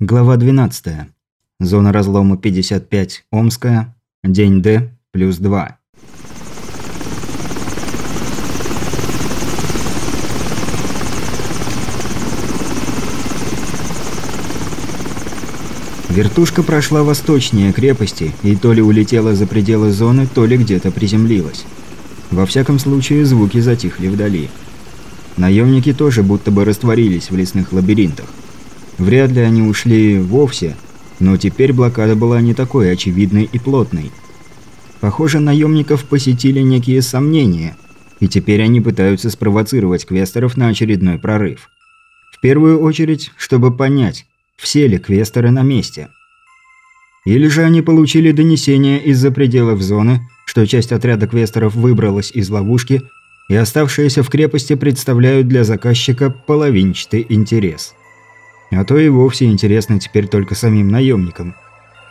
Глава 12. Зона разлома 55, Омская. День Д, плюс 2. Вертушка прошла восточнее крепости и то ли улетела за пределы зоны, то ли где-то приземлилась. Во всяком случае, звуки затихли вдали. Наемники тоже будто бы растворились в лесных лабиринтах. Вряд ли они ушли вовсе, но теперь блокада была не такой очевидной и плотной. Похоже, наемников посетили некие сомнения, и теперь они пытаются спровоцировать квестеров на очередной прорыв. В первую очередь, чтобы понять, все ли квестеры на месте. Или же они получили донесение из-за пределов зоны, что часть отряда квестеров выбралась из ловушки, и оставшиеся в крепости представляют для заказчика половинчатый интерес. А то и вовсе интересно теперь только самим наемникам,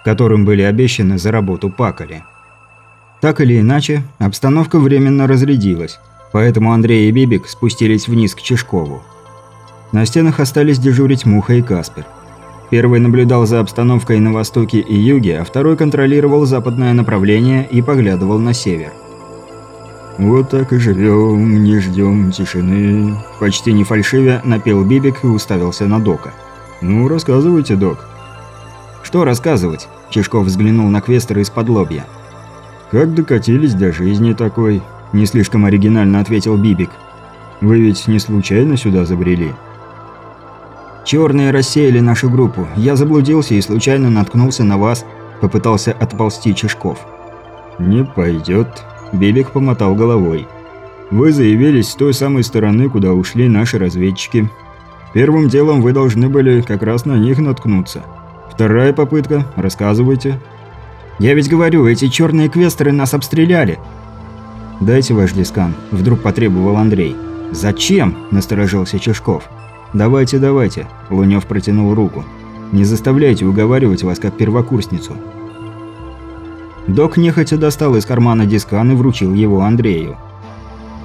которым были обещаны за работу пакали. Так или иначе, обстановка временно разрядилась, поэтому Андрей и Бибик спустились вниз к Чешкову. На стенах остались дежурить Муха и Каспер. Первый наблюдал за обстановкой на востоке и юге, а второй контролировал западное направление и поглядывал на север. «Вот так и живем, не ждем тишины», – почти не фальшивя напел Бибик и уставился на Дока. «Ну, рассказывайте, док». «Что рассказывать?» – Чешков взглянул на Квестера из-под лобья. «Как докатились до жизни такой?» – не слишком оригинально ответил Бибик. «Вы ведь не случайно сюда забрели?» «Черные рассеяли нашу группу. Я заблудился и случайно наткнулся на вас», – попытался отползти Чешков. «Не пойдет», – Бибик помотал головой. «Вы заявились с той самой стороны, куда ушли наши разведчики. Первым делом вы должны были как раз на них наткнуться. Вторая попытка. Рассказывайте. Я ведь говорю, эти черные квестеры нас обстреляли. Дайте ваш дискан. Вдруг потребовал Андрей. Зачем? Насторожился Чешков. Давайте, давайте. Лунёв протянул руку. Не заставляйте уговаривать вас как первокурсницу. Док нехотя достал из кармана дискан и вручил его Андрею.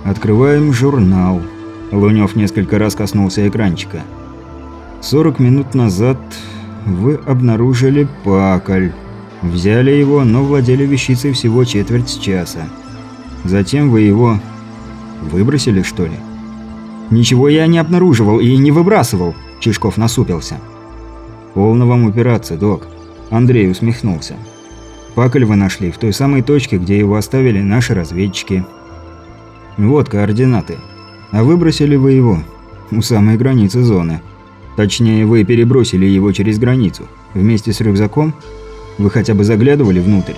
«Открываем журнал», Лунёв несколько раз коснулся экранчика. «40 минут назад вы обнаружили пакаль. Взяли его, но владели вещицей всего четверть часа. Затем вы его... выбросили, что ли?» «Ничего я не обнаруживал и не выбрасывал», – Чешков насупился. «Полно вам упираться, док», – Андрей усмехнулся. «Пакаль вы нашли в той самой точке, где его оставили наши разведчики. Вот координаты». А выбросили вы его у самой границы зоны. Точнее, вы перебросили его через границу. Вместе с рюкзаком? Вы хотя бы заглядывали внутрь?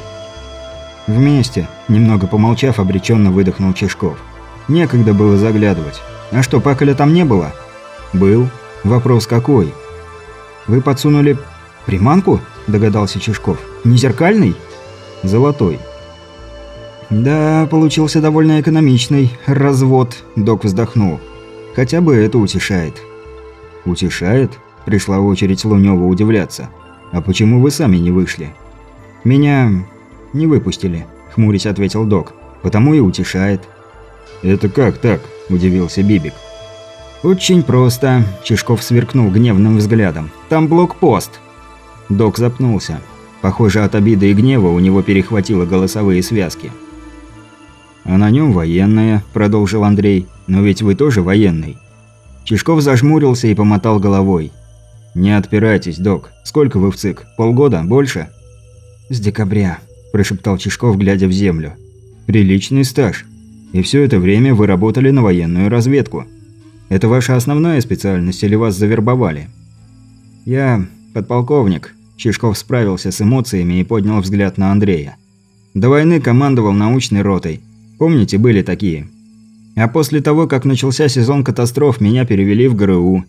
Вместе, немного помолчав, обреченно выдохнул Чешков. Некогда было заглядывать. А что, паколя там не было? Был. Вопрос какой? Вы подсунули приманку? Догадался Чешков. Не зеркальный? Золотой. «Да, получился довольно экономичный развод», – док вздохнул. «Хотя бы это утешает». «Утешает?» – пришла очередь Лунёва удивляться. «А почему вы сами не вышли?» «Меня не выпустили», – хмурясь ответил док. «Потому и утешает». «Это как так?» – удивился Бибик. «Очень просто», – Чешков сверкнул гневным взглядом. «Там блокпост». Док запнулся. Похоже, от обиды и гнева у него перехватило голосовые связки. «А на нем военная», – продолжил Андрей. «Но ведь вы тоже военный». Чешков зажмурился и помотал головой. «Не отпирайтесь, док. Сколько вы в ЦИК? Полгода? Больше?» «С декабря», – прошептал Чешков, глядя в землю. «Приличный стаж. И все это время вы работали на военную разведку. Это ваша основная специальность или вас завербовали?» «Я подполковник», – Чешков справился с эмоциями и поднял взгляд на Андрея. «До войны командовал научной ротой. Помните, были такие. А после того, как начался сезон катастроф, меня перевели в ГРУ.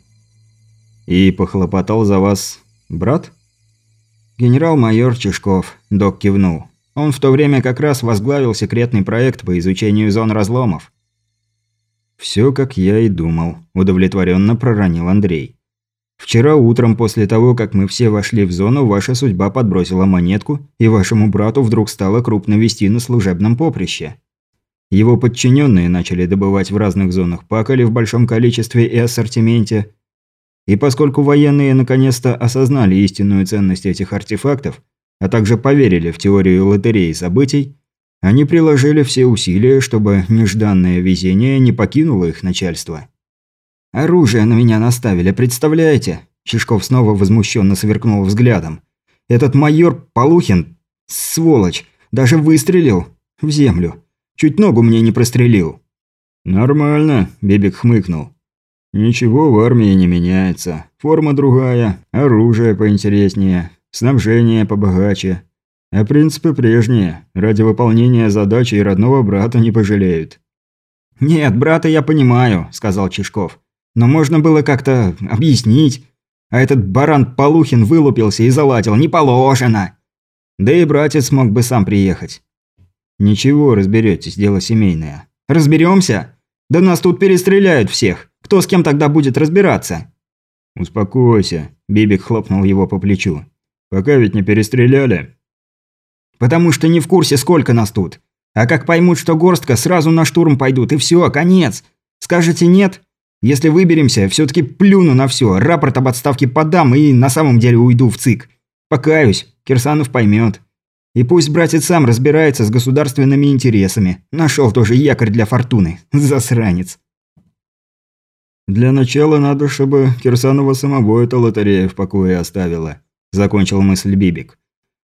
И похлопотал за вас брат? Генерал-майор Чешков, док кивнул. Он в то время как раз возглавил секретный проект по изучению зон разломов. «Все, как я и думал», – удовлетворенно проронил Андрей. «Вчера утром, после того, как мы все вошли в зону, ваша судьба подбросила монетку, и вашему брату вдруг стало крупно вести на служебном поприще. Его подчиненные начали добывать в разных зонах пакали в большом количестве и ассортименте. И поскольку военные наконец-то осознали истинную ценность этих артефактов, а также поверили в теорию лотереи событий, они приложили все усилия, чтобы нежданное везение не покинуло их начальство. «Оружие на меня наставили, представляете?» Чешков снова возмущенно сверкнул взглядом. «Этот майор Полухин, сволочь, даже выстрелил в землю. Чуть ногу мне не прострелил». «Нормально», – Бибик хмыкнул. «Ничего в армии не меняется. Форма другая, оружие поинтереснее, снабжение побогаче. А принципы прежние. Ради выполнения задачи и родного брата не пожалеют». «Нет, брата я понимаю», – сказал Чешков. «Но можно было как-то объяснить. А этот баран Полухин вылупился и залатил. Не положено. Да и братец мог бы сам приехать». «Ничего, разберетесь, дело семейное». «Разберемся? Да нас тут перестреляют всех. Кто с кем тогда будет разбираться?» «Успокойся», – Бибик хлопнул его по плечу. «Пока ведь не перестреляли». «Потому что не в курсе, сколько нас тут. А как поймут, что горстка, сразу на штурм пойдут, и все, конец. Скажете нет? Если выберемся, все таки плюну на все, рапорт об отставке подам и на самом деле уйду в ЦИК. Покаюсь, Кирсанов поймет. И пусть братец сам разбирается с государственными интересами. Нашел тоже якорь для фортуны. Засранец. «Для начала надо, чтобы Кирсанова самого эта лотерея в покое оставила», – закончил мысль Бибик.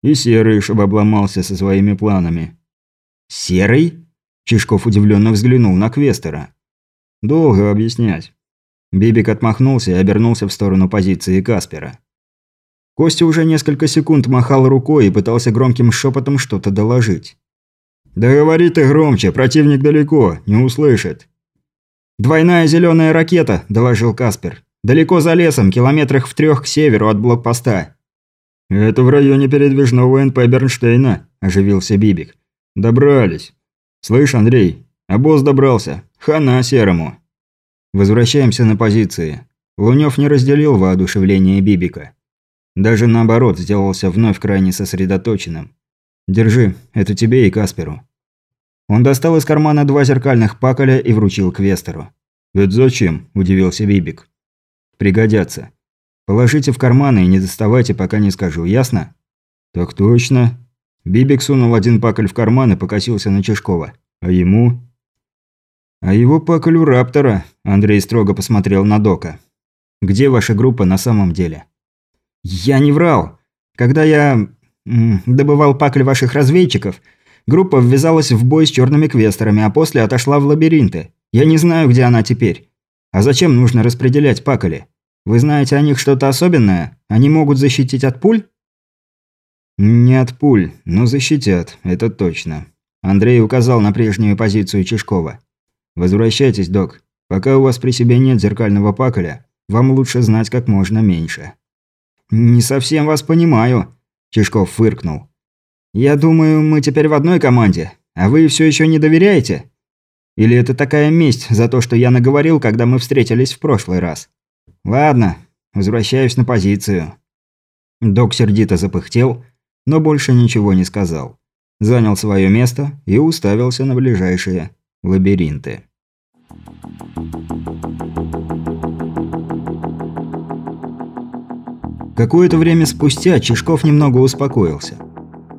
«И Серый, чтобы обломался со своими планами». «Серый?» – Чешков удивленно взглянул на Квестера. «Долго объяснять». Бибик отмахнулся и обернулся в сторону позиции Каспера. Костя уже несколько секунд махал рукой и пытался громким шепотом что-то доложить. «Да говори ты громче, противник далеко, не услышит». «Двойная зеленая ракета», – доложил Каспер. «Далеко за лесом, километрах в трех к северу от блокпоста». «Это в районе передвижного НП Бернштейна», – оживился Бибик. «Добрались. Слышь, Андрей, а босс добрался. Хана серому». Возвращаемся на позиции. Лунёв не разделил воодушевление Бибика. Даже наоборот, сделался вновь крайне сосредоточенным. «Держи, это тебе и Касперу». Он достал из кармана два зеркальных паколя и вручил Квестеру. «Это зачем?» – удивился Бибик. «Пригодятся. Положите в карманы и не доставайте, пока не скажу, ясно?» «Так точно». Бибик сунул один паколь в карман и покосился на Чешкова. «А ему?» «А его паколь у Раптора», – Андрей строго посмотрел на Дока. «Где ваша группа на самом деле?» «Я не врал. Когда я... добывал пакль ваших разведчиков, группа ввязалась в бой с черными квестерами, а после отошла в лабиринты. Я не знаю, где она теперь. А зачем нужно распределять пакли? Вы знаете о них что-то особенное? Они могут защитить от пуль?» «Не от пуль, но защитят, это точно». Андрей указал на прежнюю позицию Чешкова. «Возвращайтесь, док. Пока у вас при себе нет зеркального паколя, вам лучше знать как можно меньше». «Не совсем вас понимаю», – Чешков фыркнул. «Я думаю, мы теперь в одной команде, а вы все еще не доверяете? Или это такая месть за то, что я наговорил, когда мы встретились в прошлый раз? Ладно, возвращаюсь на позицию». Док сердито запыхтел, но больше ничего не сказал. Занял свое место и уставился на ближайшие лабиринты. Какое-то время спустя Чешков немного успокоился.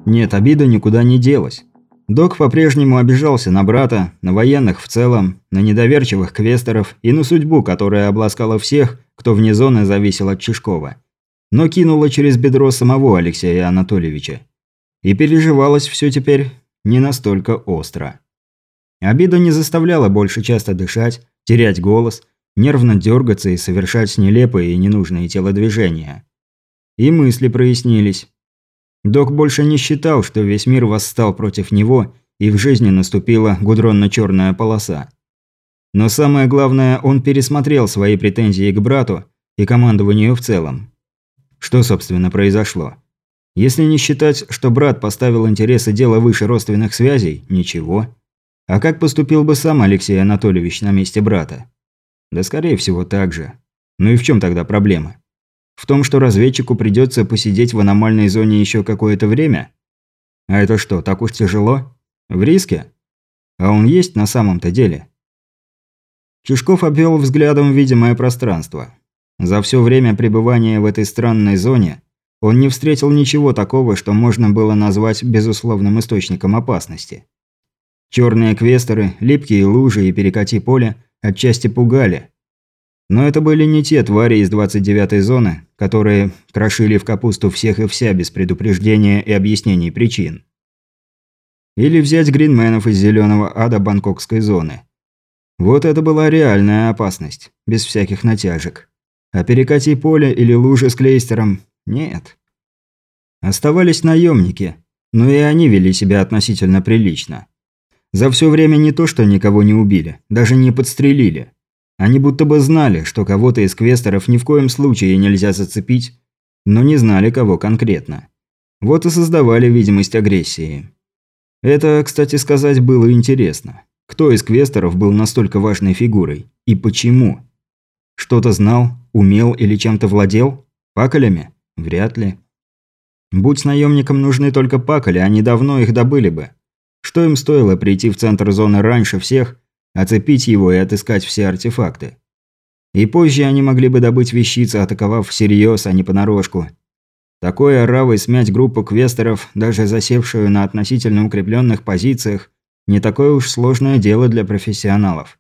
Нет, обида никуда не делась. Док по-прежнему обижался на брата, на военных в целом, на недоверчивых квестеров и на судьбу, которая обласкала всех, кто вне зоны зависел от Чешкова. Но кинула через бедро самого Алексея Анатольевича. И переживалось все теперь не настолько остро. Обида не заставляла больше часто дышать, терять голос, нервно дергаться и совершать нелепые и ненужные телодвижения. И мысли прояснились. Док больше не считал, что весь мир восстал против него, и в жизни наступила гудронно-черная полоса. Но самое главное, он пересмотрел свои претензии к брату и командованию в целом. Что, собственно, произошло? Если не считать, что брат поставил интересы дела выше родственных связей, ничего. А как поступил бы сам Алексей Анатольевич на месте брата? Да скорее всего так же. Ну и в чем тогда проблема? В том, что разведчику придется посидеть в аномальной зоне еще какое-то время? А это что, так уж тяжело? В риске? А он есть на самом-то деле? Чешков обвел взглядом видимое пространство. За все время пребывания в этой странной зоне он не встретил ничего такого, что можно было назвать безусловным источником опасности. Черные квестеры, липкие лужи и перекати поля отчасти пугали. Но это были не те твари из 29-й зоны, которые крошили в капусту всех и вся без предупреждения и объяснений причин. Или взять гринменов из зеленого ада бангкокской зоны. Вот это была реальная опасность, без всяких натяжек. А перекати поле или лужи с клейстером – нет. Оставались наемники, но и они вели себя относительно прилично. За все время не то, что никого не убили, даже не подстрелили. Они будто бы знали, что кого-то из квестеров ни в коем случае нельзя зацепить, но не знали, кого конкретно. Вот и создавали видимость агрессии. Это, кстати сказать, было интересно. Кто из квестеров был настолько важной фигурой? И почему? Что-то знал, умел или чем-то владел? Паколями? Вряд ли. Будь наемникам нужны только паколи, они давно их добыли бы. Что им стоило прийти в центр зоны раньше всех, оцепить его и отыскать все артефакты? И позже они могли бы добыть вещицы, атаковав всерьез, а не понарошку. Такой оравой смять группу квестеров, даже засевшую на относительно укрепленных позициях, не такое уж сложное дело для профессионалов.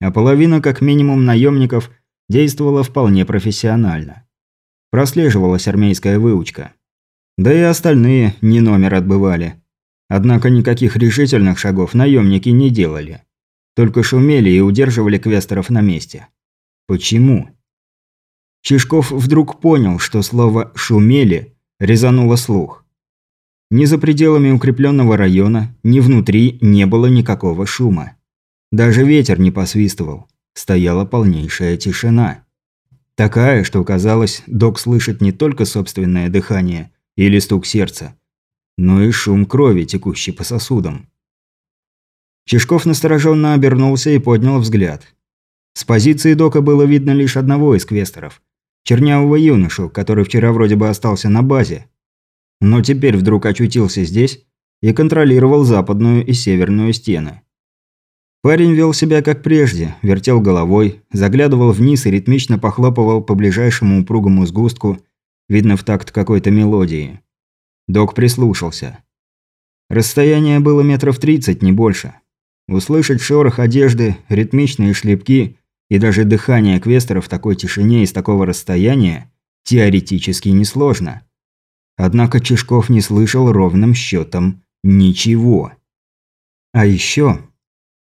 А половина, как минимум, наемников действовала вполне профессионально. Прослеживалась армейская выучка. Да и остальные не номер отбывали. Однако никаких решительных шагов наемники не делали. Только шумели и удерживали квестеров на месте. Почему? Чешков вдруг понял, что слово «шумели» резануло слух. Ни за пределами укрепленного района, ни внутри не было никакого шума. Даже ветер не посвистывал. Стояла полнейшая тишина. Такая, что казалось, док слышит не только собственное дыхание или стук сердца, но и шум крови, текущей по сосудам. Чешков настороженно обернулся и поднял взгляд. С позиции дока было видно лишь одного из квестеров. Чернявого юношу, который вчера вроде бы остался на базе, но теперь вдруг очутился здесь и контролировал западную и северную стены. Парень вел себя как прежде, вертел головой, заглядывал вниз и ритмично похлопывал по ближайшему упругому сгустку, видно в такт какой-то мелодии. Док прислушался. Расстояние было метров тридцать, не больше. Услышать шорох одежды, ритмичные шлепки и даже дыхание квестера в такой тишине и с такого расстояния теоретически несложно. Однако Чешков не слышал ровным счетом ничего. А еще...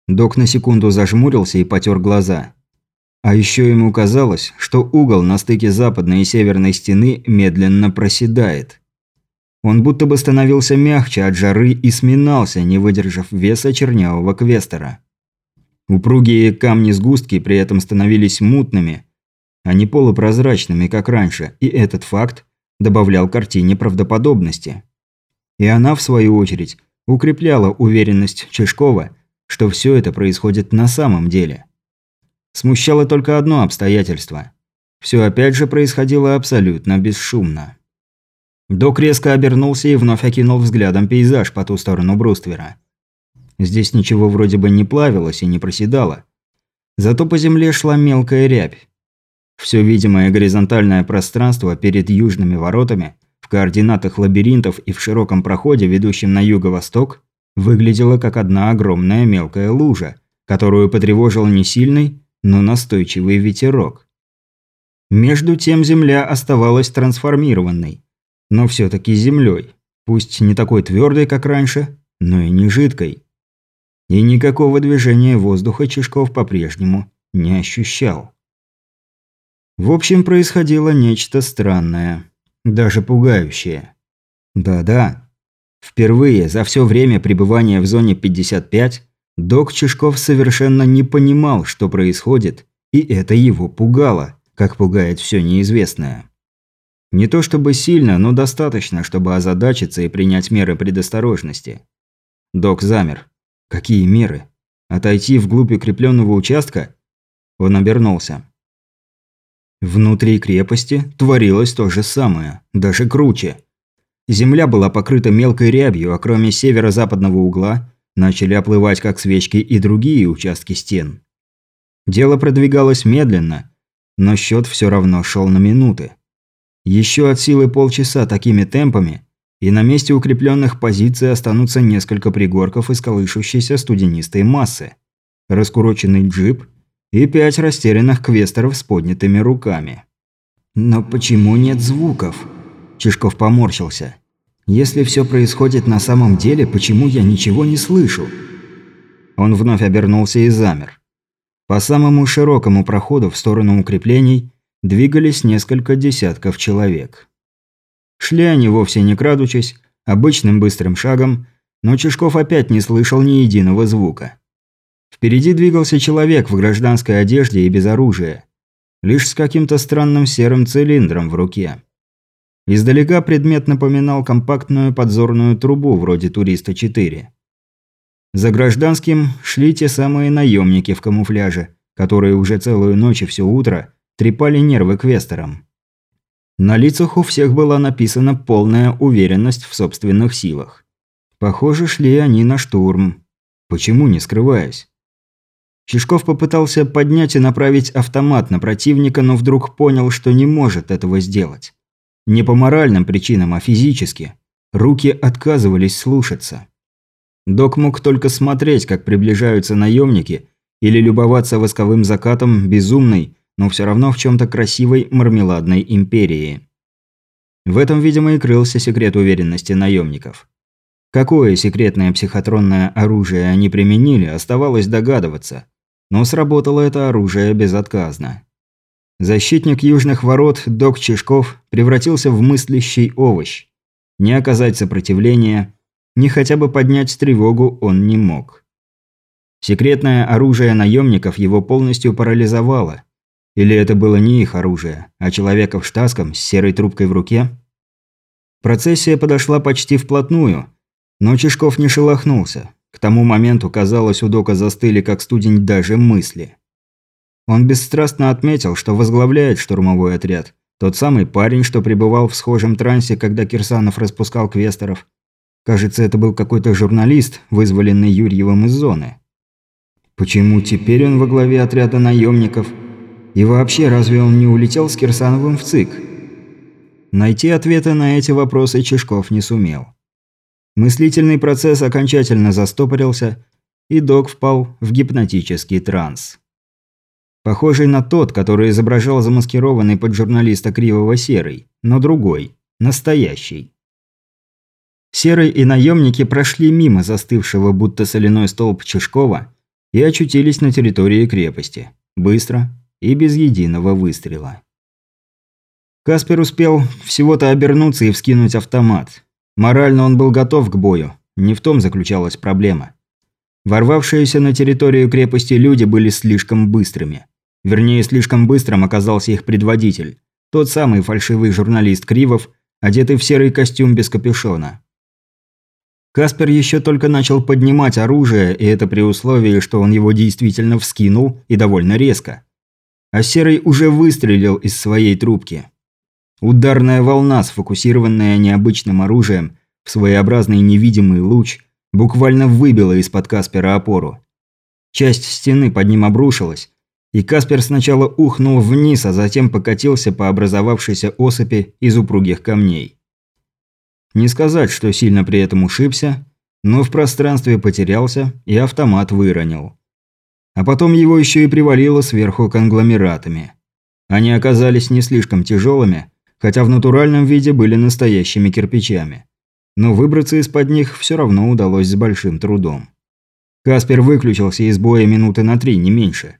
Док на секунду зажмурился и потер глаза. А еще ему казалось, что угол на стыке западной и северной стены медленно проседает. Он будто бы становился мягче от жары и сминался, не выдержав веса чернявого квестера. Упругие камни-сгустки при этом становились мутными, а не полупрозрачными, как раньше, и этот факт добавлял картине правдоподобности. И она, в свою очередь, укрепляла уверенность Чешкова, что все это происходит на самом деле. Смущало только одно обстоятельство. Все опять же происходило абсолютно бесшумно. Док резко обернулся и вновь окинул взглядом пейзаж по ту сторону бруствера. Здесь ничего вроде бы не плавилось и не проседало. Зато по земле шла мелкая рябь. Все видимое горизонтальное пространство перед южными воротами, в координатах лабиринтов и в широком проходе, ведущем на юго-восток, выглядело как одна огромная мелкая лужа, которую потревожил не сильный, но настойчивый ветерок. Между тем земля оставалась трансформированной, но все-таки землей, пусть не такой твердой, как раньше, но и не жидкой. И никакого движения воздуха Чешков по-прежнему не ощущал. В общем, происходило нечто странное. Даже пугающее. Да-да. Впервые за все время пребывания в зоне 55 док Чешков совершенно не понимал, что происходит, и это его пугало, как пугает все неизвестное. Не то чтобы сильно, но достаточно, чтобы озадачиться и принять меры предосторожности. Док замер. Какие меры? Отойти вглубь укрепленного участка? Он обернулся. Внутри крепости творилось то же самое, даже круче. Земля была покрыта мелкой рябью, а кроме северо-западного угла начали оплывать как свечки и другие участки стен. Дело продвигалось медленно, но счет все равно шел на минуты. Еще от силы полчаса такими темпами, и на месте укрепленных позиций останутся несколько пригорков из колышущейся студенистой массы, раскуроченный джип и пять растерянных квестеров с поднятыми руками. Но почему нет звуков? Чешков поморщился. Если все происходит на самом деле, почему я ничего не слышу? Он вновь обернулся и замер. По самому широкому проходу в сторону укреплений двигались несколько десятков человек. Шли они вовсе не крадучись, обычным быстрым шагом, но Чешков опять не слышал ни единого звука. Впереди двигался человек в гражданской одежде и без оружия, лишь с каким-то странным серым цилиндром в руке. Издалека предмет напоминал компактную подзорную трубу вроде «Туриста-4». За гражданским шли те самые наемники в камуфляже, которые уже целую ночь и все утро трепали нервы квестерам. На лицах у всех была написана полная уверенность в собственных силах. Похоже, шли они на штурм. Почему не скрываясь? Чешков попытался поднять и направить автомат на противника, но вдруг понял, что не может этого сделать. Не по моральным причинам, а физически. Руки отказывались слушаться. Док мог только смотреть, как приближаются наемники, или любоваться восковым закатом безумной, но все равно в чем-то красивой мармеладной империи. В этом, видимо, и крылся секрет уверенности наемников. Какое секретное психотронное оружие они применили, оставалось догадываться. Но сработало это оружие безотказно. Защитник южных ворот, док Чешков, превратился в мыслящий овощ. Не оказать сопротивления, ни хотя бы поднять тревогу он не мог. Секретное оружие наемников его полностью парализовало. Или это было не их оружие, а человека в штаском с серой трубкой в руке? Процессия подошла почти вплотную, но Чешков не шелохнулся. К тому моменту, казалось, у Дока застыли как студень даже мысли. Он бесстрастно отметил, что возглавляет штурмовой отряд. Тот самый парень, что пребывал в схожем трансе, когда Кирсанов распускал квестеров. Кажется, это был какой-то журналист, вызволенный Юрьевым из зоны. Почему теперь он во главе отряда наемников? И вообще, разве он не улетел с Кирсановым в ЦИК? Найти ответы на эти вопросы Чешков не сумел. Мыслительный процесс окончательно застопорился, и док впал в гипнотический транс. Похожий на тот, который изображал замаскированный под журналиста Кривого Серый, но другой, настоящий. Серый и наемники прошли мимо застывшего будто соляной столб Чешкова и очутились на территории крепости. Быстро и без единого выстрела. Каспер успел всего-то обернуться и вскинуть автомат. Морально он был готов к бою. Не в том заключалась проблема. Ворвавшиеся на территорию крепости люди были слишком быстрыми. Вернее, слишком быстрым оказался их предводитель. Тот самый фальшивый журналист Кривов, одетый в серый костюм без капюшона. Каспер еще только начал поднимать оружие, и это при условии, что он его действительно вскинул и довольно резко. А Серый уже выстрелил из своей трубки. Ударная волна, сфокусированная необычным оружием в своеобразный невидимый луч, буквально выбила из-под Каспера опору. Часть стены под ним обрушилась, и Каспер сначала ухнул вниз, а затем покатился по образовавшейся осыпи из упругих камней. Не сказать, что сильно при этом ушибся, но в пространстве потерялся и автомат выронил. А потом его еще и привалило сверху конгломератами. Они оказались не слишком тяжелыми, хотя в натуральном виде были настоящими кирпичами. Но выбраться из-под них все равно удалось с большим трудом. Каспер выключился из боя минуты на три, не меньше.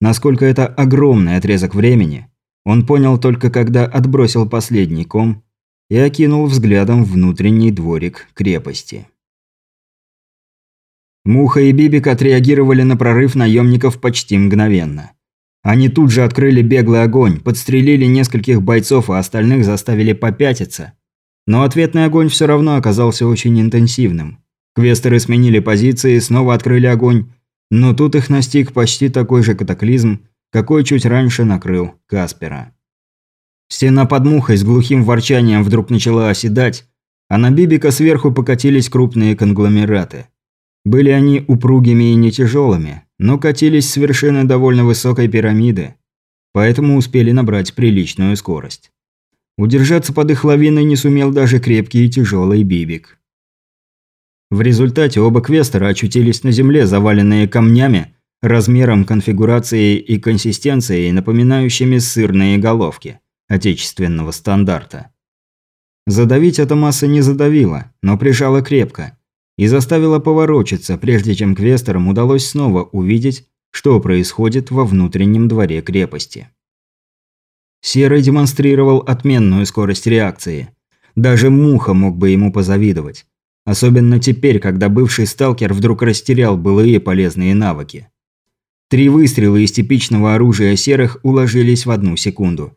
Насколько это огромный отрезок времени, он понял только когда отбросил последний ком и окинул взглядом внутренний дворик крепости. Муха и Бибик отреагировали на прорыв наемников почти мгновенно. Они тут же открыли беглый огонь, подстрелили нескольких бойцов, а остальных заставили попятиться. Но ответный огонь все равно оказался очень интенсивным. Квестеры сменили позиции, снова открыли огонь, но тут их настиг почти такой же катаклизм, какой чуть раньше накрыл Каспера. Стена под мухой с глухим ворчанием вдруг начала оседать, а на Бибика сверху покатились крупные конгломераты. Были они упругими и не тяжелыми, но катились с вершины довольно высокой пирамиды. поэтому успели набрать приличную скорость. Удержаться под их лавиной не сумел даже крепкий и тяжелый бибик. В результате оба квестера очутились на земле, заваленные камнями, размером, конфигурацией и консистенцией, напоминающими сырные головки отечественного стандарта. Задавить эта масса не задавила, но прижала крепко и заставила поворочиться, прежде чем квестерам удалось снова увидеть, что происходит во внутреннем дворе крепости. Серый демонстрировал отменную скорость реакции. Даже Муха мог бы ему позавидовать. Особенно теперь, когда бывший сталкер вдруг растерял былые полезные навыки. Три выстрела из типичного оружия серых уложились в одну секунду.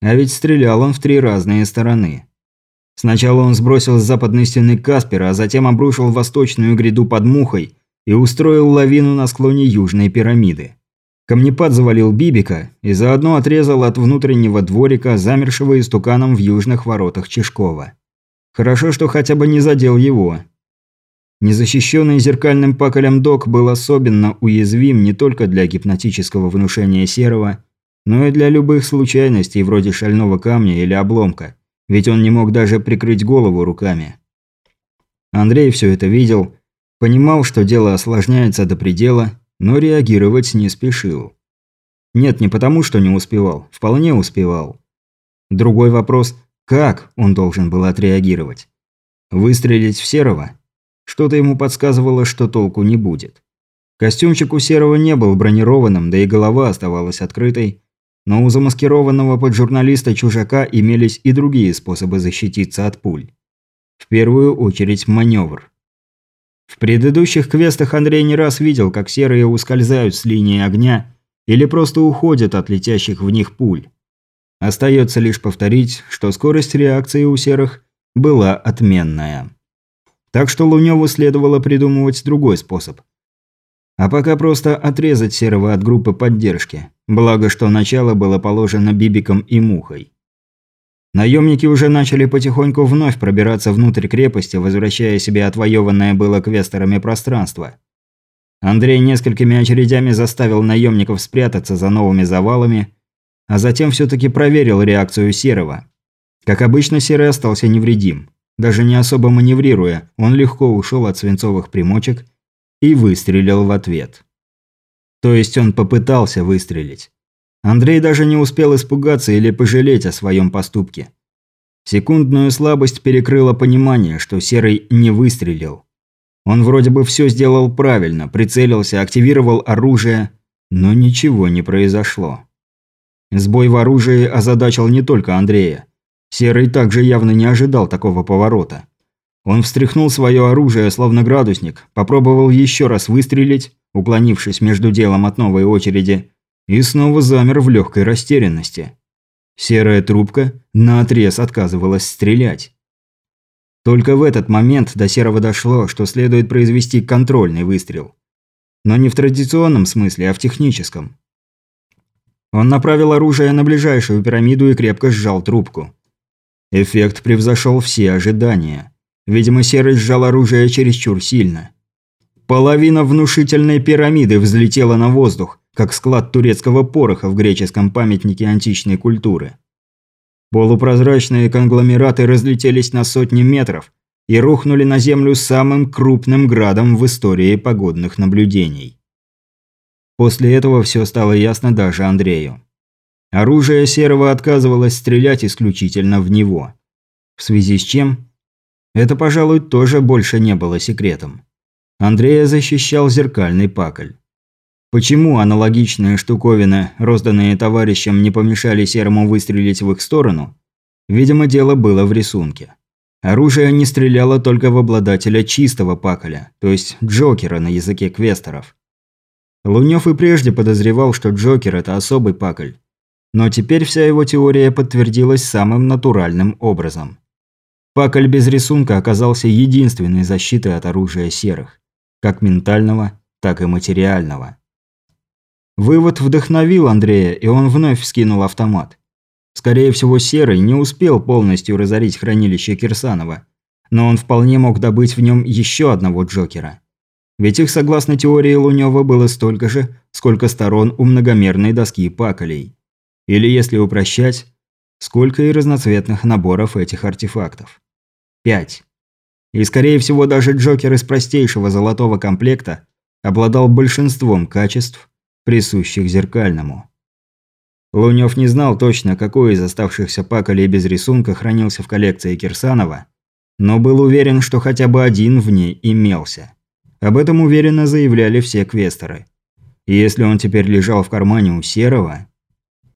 А ведь стрелял он в три разные стороны. Сначала он сбросил с западной стены Каспера, а затем обрушил восточную гряду под Мухой и устроил лавину на склоне Южной пирамиды. Камнепад завалил Бибика и заодно отрезал от внутреннего дворика, замершего истуканом в южных воротах Чешкова. Хорошо, что хотя бы не задел его. Незащищенный зеркальным паколем док был особенно уязвим не только для гипнотического внушения Серого, но и для любых случайностей вроде шального камня или обломка – ведь он не мог даже прикрыть голову руками. Андрей все это видел, понимал, что дело осложняется до предела, но реагировать не спешил. Нет, не потому, что не успевал, вполне успевал. Другой вопрос – как он должен был отреагировать? Выстрелить в Серого? Что-то ему подсказывало, что толку не будет. Костюмчик у Серого не был бронированным, да и голова оставалась открытой, но у замаскированного под журналиста чужака имелись и другие способы защититься от пуль. В первую очередь маневр. В предыдущих квестах Андрей не раз видел, как серые ускользают с линии огня или просто уходят от летящих в них пуль. Остается лишь повторить, что скорость реакции у серых была отменная. Так что Лунёву следовало придумывать другой способ – а пока просто отрезать Серого от группы поддержки. Благо, что начало было положено Бибиком и Мухой. Наемники уже начали потихоньку вновь пробираться внутрь крепости, возвращая себе отвоеванное было квестерами пространство. Андрей несколькими очередями заставил наемников спрятаться за новыми завалами, а затем все-таки проверил реакцию Серого. Как обычно, Серый остался невредим. Даже не особо маневрируя, он легко ушел от свинцовых примочек и выстрелил в ответ. То есть он попытался выстрелить. Андрей даже не успел испугаться или пожалеть о своем поступке. Секундную слабость перекрыло понимание, что Серый не выстрелил. Он вроде бы все сделал правильно, прицелился, активировал оружие, но ничего не произошло. Сбой в оружии озадачил не только Андрея. Серый также явно не ожидал такого поворота. Он встряхнул свое оружие, словно градусник, попробовал еще раз выстрелить, уклонившись между делом от новой очереди, и снова замер в легкой растерянности. Серая трубка наотрез отказывалась стрелять. Только в этот момент до Серого дошло, что следует произвести контрольный выстрел. Но не в традиционном смысле, а в техническом. Он направил оружие на ближайшую пирамиду и крепко сжал трубку. Эффект превзошел все ожидания. Видимо, Серый сжал оружие чересчур сильно. Половина внушительной пирамиды взлетела на воздух, как склад турецкого пороха в греческом памятнике античной культуры. Полупрозрачные конгломераты разлетелись на сотни метров и рухнули на землю самым крупным градом в истории погодных наблюдений. После этого все стало ясно даже Андрею. Оружие Серого отказывалось стрелять исключительно в него. В связи с чем это, пожалуй, тоже больше не было секретом. Андрея защищал зеркальный пакль. Почему аналогичные штуковины, розданные товарищам, не помешали Серому выстрелить в их сторону? Видимо, дело было в рисунке. Оружие не стреляло только в обладателя чистого паколя, то есть Джокера на языке квестеров. Лунёв и прежде подозревал, что Джокер – это особый пакль. Но теперь вся его теория подтвердилась самым натуральным образом. Паколь без рисунка оказался единственной защитой от оружия серых. Как ментального, так и материального. Вывод вдохновил Андрея, и он вновь вскинул автомат. Скорее всего, Серый не успел полностью разорить хранилище Кирсанова, но он вполне мог добыть в нем еще одного Джокера. Ведь их, согласно теории Лунёва, было столько же, сколько сторон у многомерной доски паколей. Или, если упрощать, сколько и разноцветных наборов этих артефактов? Пять. И, скорее всего, даже Джокер из простейшего золотого комплекта обладал большинством качеств, присущих зеркальному. Лунёв не знал точно, какой из оставшихся паколей без рисунка хранился в коллекции Кирсанова, но был уверен, что хотя бы один в ней имелся. Об этом уверенно заявляли все квесторы. И если он теперь лежал в кармане у Серого,